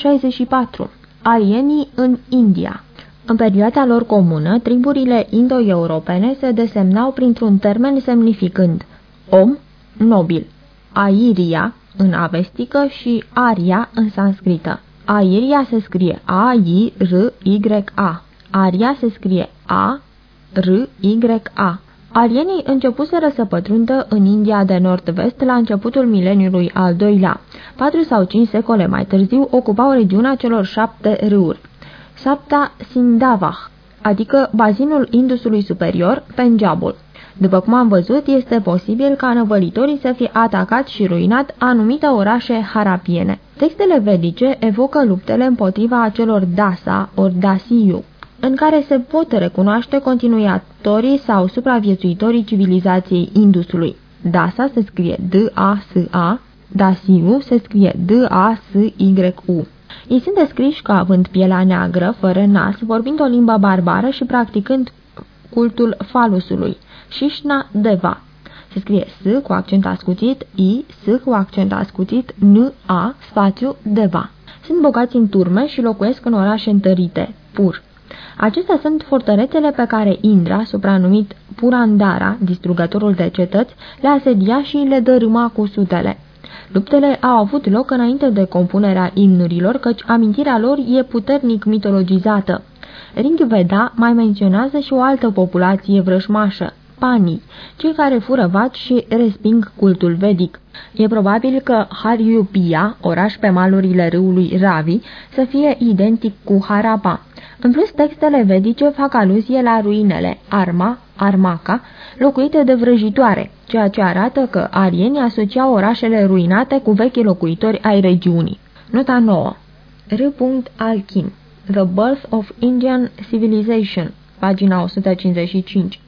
64. Alienii în India În perioada lor comună, triburile indo-europene se desemnau printr-un termen semnificând om, nobil, airia în avestică și aria în sanscrită. Airia se scrie A-I-R-Y-A. Aria se scrie A-R-Y-A. Alienii începuseră să pătrundă în India de nord-vest la începutul mileniului al doilea. Patru sau cinci secole mai târziu ocupau regiunea celor șapte râuri. Sapta Sindavah, adică bazinul Indusului superior, Punjabul. După cum am văzut, este posibil ca năvălitorii să fie atacat și ruinat anumite orașe harapiene. Textele vedice evocă luptele împotriva acelor dasa ori dasiu, în care se pot recunoaște continuatorii sau supraviețuitorii civilizației Indusului. Dasa se scrie D-A-S-A, Dasiu se scrie D-A-S-Y-U. Ei sunt descriși ca având pielea neagră, fără nas, vorbind o limbă barbară și practicând cultul falusului, Shishna Deva. Se scrie S cu accent ascuțit, I, S cu accent ascuțit, N, A, spațiu, Deva. Sunt bogați în turme și locuiesc în orașe întărite, pur. Acestea sunt fortărețele pe care Indra, supranumit Purandara, distrugătorul de cetăți, le asedia și le dărâma cu sutele. Luptele au avut loc înainte de compunerea imnurilor, căci amintirea lor e puternic mitologizată. Ring Veda mai menționează și o altă populație vrășmașă, panii, cei care fură vaci și resping cultul vedic. E probabil că Haryupia, oraș pe malurile râului Ravi, să fie identic cu Harappa. În plus, textele vedice fac aluzie la ruinele Arma, Armaca, locuite de vrăjitoare, ceea ce arată că arienii asociau orașele ruinate cu vechi locuitori ai regiunii. Nota 9 R. Alkin The Birth of Indian Civilization, pagina 155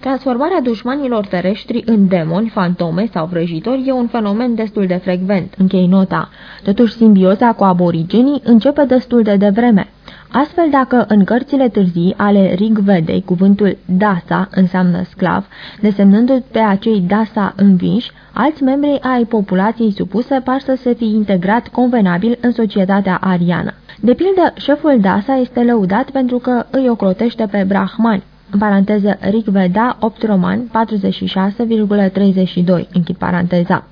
Transformarea dușmanilor terestri în demoni, fantome sau vrăjitori e un fenomen destul de frecvent. Închei nota. Totuși, simbioza cu aborigenii începe destul de devreme. Astfel, dacă în cărțile târzii ale Rig Vedei cuvântul Dasa înseamnă sclav, desemnându pe acei Dasa învinși, alți membri ai populației supuse par să se fi integrat convenabil în societatea ariană. De pildă, șeful Dasa este lăudat pentru că îi ocrotește pe brahmani în paranteză Rig Veda 8 roman 46,32, închid paranteza.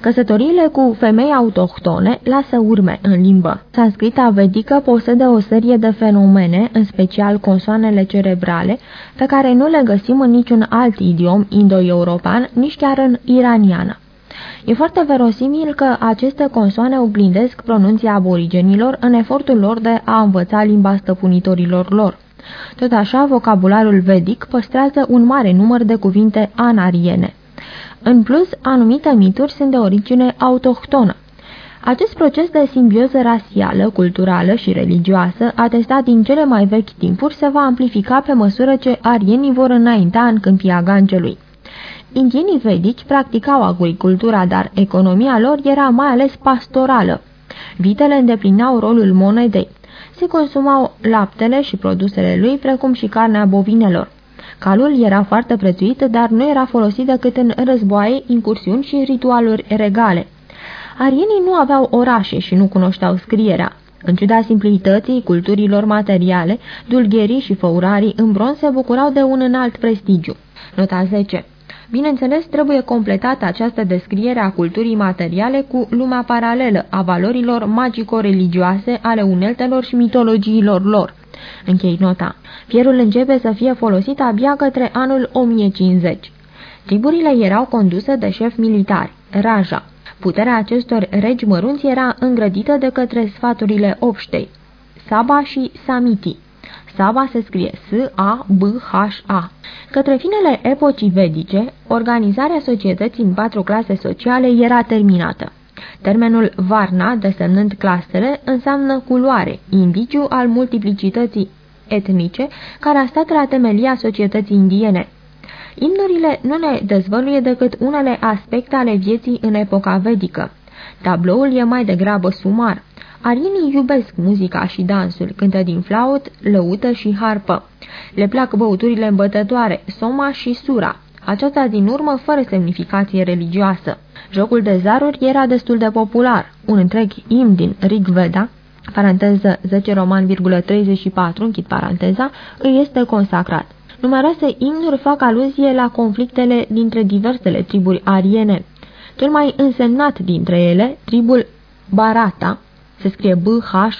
Căsătoriile cu femei autohtone lasă urme în limbă. Sanscrita vedică posedă o serie de fenomene, în special consoanele cerebrale, pe care nu le găsim în niciun alt idiom indo-european, nici chiar în iraniană. E foarte verosimil că aceste consoane oglindesc pronunția aborigenilor în efortul lor de a învăța limba stăpânitorilor lor. Tot așa, vocabularul vedic păstrează un mare număr de cuvinte anariene. În plus, anumite mituri sunt de origine autohtonă. Acest proces de simbioză rasială, culturală și religioasă, atestat din cele mai vechi timpuri, se va amplifica pe măsură ce arienii vor înainta în câmpia Gangelui. Indienii vedici practicau agricultura, dar economia lor era mai ales pastorală. Vitele îndeplineau rolul monedei se consumau laptele și produsele lui, precum și carnea bovinelor. Calul era foarte prețuit, dar nu era folosit decât în războaie, incursiuni și ritualuri regale. Arienii nu aveau orașe și nu cunoșteau scrierea. În ciuda simplității culturilor materiale, dulgherii și făurarii în bronz se bucurau de un înalt prestigiu. Nota 10 Bineînțeles, trebuie completată această descriere a culturii materiale cu lumea paralelă a valorilor magico-religioase ale uneltelor și mitologiilor lor. Închei nota. Fierul începe să fie folosit abia către anul 1050. Triburile erau conduse de șef militari, Raja. Puterea acestor regi mărunți era îngrădită de către sfaturile obștei, Saba și Samiti. Saba se scrie S-A-B-H-A. Către finele epocii vedice, organizarea societății în patru clase sociale era terminată. Termenul Varna, desemnând clasele, înseamnă culoare, indiciu al multiplicității etnice care a stat la temelia societății indiene. Imnurile nu ne dezvăluie decât unele aspecte ale vieții în epoca vedică. Tabloul e mai degrabă sumar. Arinii iubesc muzica și dansul, cântă din flaut, lăută și harpă. Le plac băuturile îmbătătoare, soma și sura, aceasta din urmă fără semnificație religioasă. Jocul de zaruri era destul de popular. Un întreg im din Rig Veda paranteză 10 roman,34, închid paranteza, îi este consacrat. Numeroase imnuri fac aluzie la conflictele dintre diversele triburi ariene. Cel mai însemnat dintre ele, tribul Barata, se scrie B-H-A-R-A-T-A,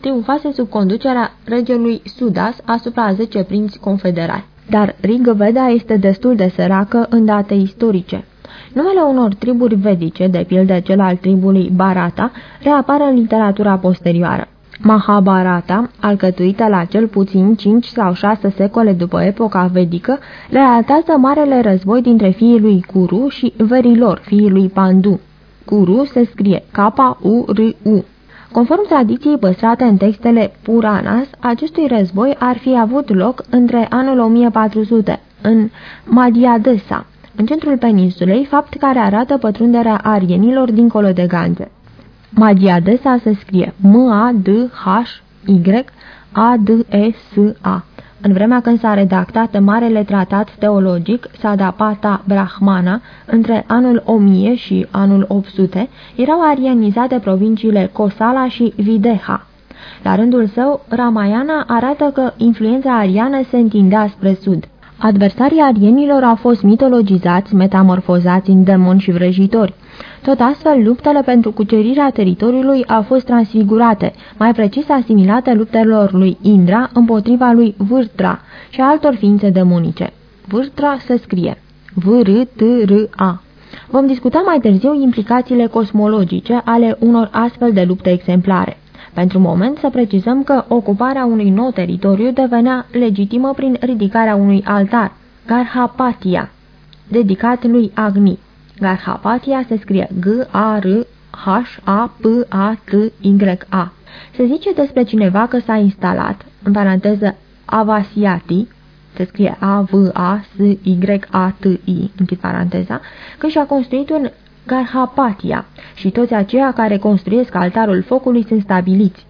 triumfase sub conducerea regelui Sudas asupra a 10 prinți confederați. Dar Rigveda este destul de săracă în date istorice. Numele unor triburi vedice, de pildă cel al tribului Barata, reapare în literatura posterioară. Mahabharata, alcătuită la cel puțin 5 sau 6 secole după epoca vedică, relatează marele război dintre fiii lui Kuru și verilor, fiii lui Pandu. Kuru se scrie K-U-R-U. Conform tradiției păstrate în textele Puranas, acestui război ar fi avut loc între anul 1400, în Madhyadesa, în centrul peninsulei, fapt care arată pătrunderea arienilor dincolo de Ganze. Madhyadesa se scrie M-A-D-H-Y-A-D-E-S-A. În vremea când s-a redactat marele tratat teologic Sadapata Brahmana, între anul 1000 și anul 800, erau arianizate provinciile Kosala și Videha. La rândul său, Ramayana arată că influența ariană se întindea spre sud. Adversarii arienilor au fost mitologizați, metamorfozați în demoni și vrăjitori. Tot astfel, luptele pentru cucerirea teritoriului au fost transfigurate, mai precis asimilate luptelor lui Indra împotriva lui Vârtra și altor ființe demonice. Vârtra se scrie V-R-T-R-A. Vom discuta mai târziu implicațiile cosmologice ale unor astfel de lupte exemplare. Pentru moment să precizăm că ocuparea unui nou teritoriu devenea legitimă prin ridicarea unui altar, Garhapatia, dedicat lui Agni. Garhapatia se scrie G-A-R-H-A-P-A-T-Y-A. Se zice despre cineva că s-a instalat, în paranteză Avasiati, se scrie A-V-A-S-Y-A-T-I, închid paranteza, că și-a construit un Garhapatia și toți aceia care construiesc altarul focului sunt stabiliți.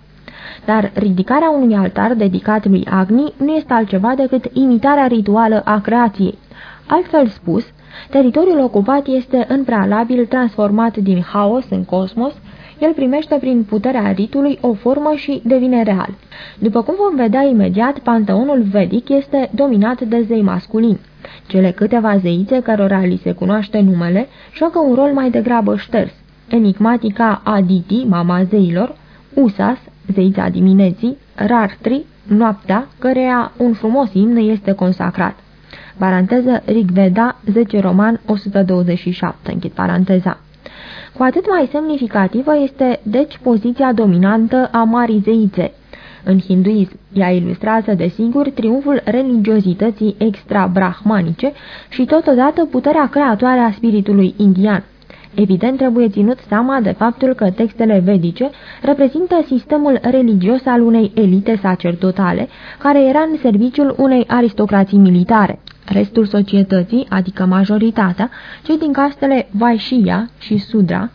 Dar ridicarea unui altar dedicat lui Agni nu este altceva decât imitarea rituală a creației. Altfel spus, teritoriul ocupat este în prealabil transformat din haos în cosmos, el primește prin puterea ritului o formă și devine real. După cum vom vedea imediat, panteonul vedic este dominat de zei masculini. Cele câteva zeițe cărora li se cunoaște numele joacă un rol mai degrabă șters. Enigmatica Aditi, mama zeilor, Usas, zeița dimineții, Rartri, noaptea, căreia un frumos imn este consacrat. Paranteză Rigveda 10 Roman 127, închid paranteza. Cu atât mai semnificativă este, deci, poziția dominantă a Marii Zeițe, în hinduism, ea ilustrează, desigur, triumful religiozității extra-brahmanice și totodată puterea creatoare a spiritului indian. Evident, trebuie ținut seama de faptul că textele vedice reprezintă sistemul religios al unei elite sacerdotale, care era în serviciul unei aristocrații militare. Restul societății, adică majoritatea, cei din castele Vaishya și Sudra,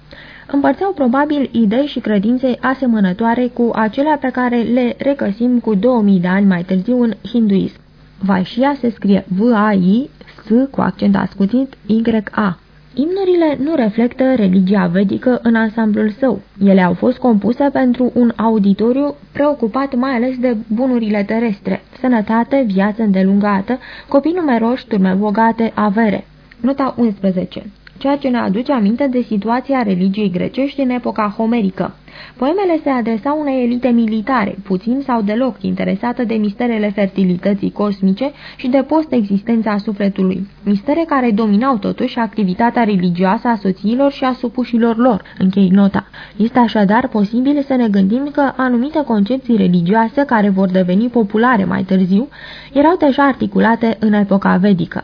împărțeau probabil idei și credințe asemănătoare cu acelea pe care le regăsim cu 2000 de ani mai târziu în hinduism. Vaishya se scrie V-A-I, S cu accent ascuțit, Y-A. Imnurile nu reflectă religia vedică în ansamblul său. Ele au fost compuse pentru un auditoriu preocupat mai ales de bunurile terestre, sănătate, viață îndelungată, copii numeroși, turme bogate, avere. Nota 11 ceea ce ne aduce aminte de situația religiei grecești în epoca homerică. Poemele se adresau unei elite militare, puțin sau deloc interesată de misterele fertilității cosmice și de post-existența sufletului, mistere care dominau totuși activitatea religioasă a soțiilor și a supușilor lor. Închei nota. Este așadar posibil să ne gândim că anumite concepții religioase care vor deveni populare mai târziu erau deja articulate în epoca vedică.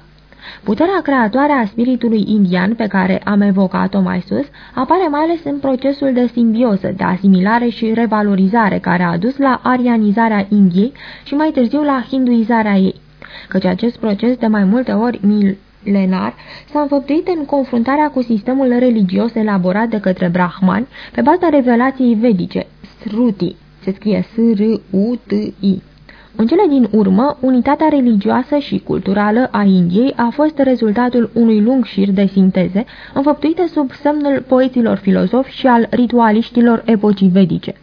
Puterea creatoare a spiritului indian pe care am evocat-o mai sus apare mai ales în procesul de simbioză, de asimilare și revalorizare care a dus la arianizarea Indiei și mai târziu la hinduizarea ei. Căci acest proces de mai multe ori milenar s-a înfăptuit în confruntarea cu sistemul religios elaborat de către brahmani pe baza revelației vedice, Sruti, se scrie S-R-U-T-I În cele din urmă, unitatea religioasă și culturală a Indiei a fost rezultatul unui lung șir de sinteze, înfăptuite sub semnul poeților filozofi și al ritualiștilor epocii vedice.